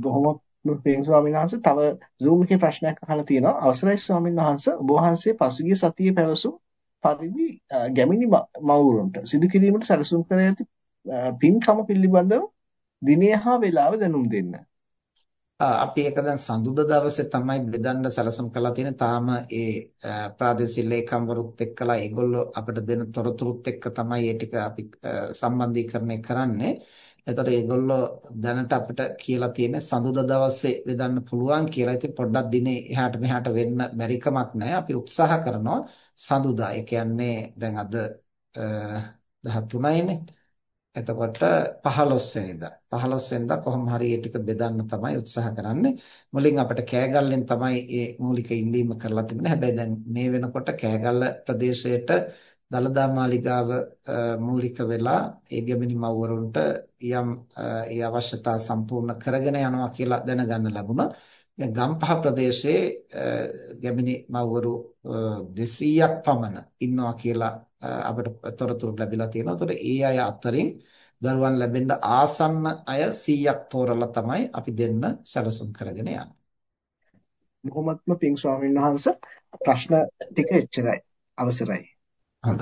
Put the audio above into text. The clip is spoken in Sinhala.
බොහොම පින් ස්වාමීන් වහන්සේ තව Zoom එකේ ප්‍රශ්නයක් අහලා තියෙනවා. අවසරයි ස්වාමීන් වහන්සේ ඔබ වහන්සේ පසුගිය සතියේ පැවසු පරිදි ගැමිණි මව්වරුන්ට සිදු කිරීමට සැලසුම් කර ඇති පින්කම පිළිබඳව දිනය හා වේලාව දැනුම් දෙන්න. අපි ඒක දැන් සඳුදා දවසේ තමයි බෙදන්න සැලසුම් කරලා තියෙන්නේ. තාම ඒ ප්‍රාදේශීය ලේකම්වරුත් එක්කලා ඒගොල්ලෝ අපිට දෙන තොරතුරුත් එක්ක තමයි ඒ ටික අපි සම්බන්ධීකරණය කරන්නේ. එතකොට ඒගොල්ලෝ දැනට අපිට කියලා තියෙන්නේ සඳුදා දවසේ වෙදන්න පුළුවන් කියලා. ඉතින් පොඩ්ඩක් දිනේ එහාට මෙහාට වෙන්න බැරි කමක් නැහැ. අපි උත්සාහ කරනවා සඳුදා. ඒ කියන්නේ දැන් අද 13යිනේ. එතකොට 15 වෙනිදා 15 වෙනිදා කොහොම හරි ඒ ටික බෙදන්න තමයි උත්සාහ කරන්නේ. මුලින් අපිට කෑගල්ලෙන් තමයි මේ මූලික ඉල්ලීම කරලා තිබුණේ. හැබැයි දැන් මේ වෙනකොට කෑගල්ල ප්‍රදේශයට දලදා මාලිගාව මූලික වෙලා ඒ ගැමිණි මව්වරුන්ට යම් ඒ අවශ්‍යතා සම්පූර්ණ කරගෙන යනවා කියලා දැනගන්න ලැබුණා. ගම්පහ ප්‍රදේශයේ ගැමිණි මව්වරු 200ක් පමණ ඉන්නවා කියලා අපිට තොරතුරු ලැබිලා තියෙනවා. ඒතකොට ඒ අය අතරින් දරුවන් ලැබෙන්න ආසන්න අය 100ක් තෝරලා තමයි අපි දෙන්න සැලසුම් කරගෙන යන්නේ. බොහොමත්ම පිං ස්වාමීන් වහන්සේ ප්‍රශ්න ටික එච්චරයි. අවසරයි. on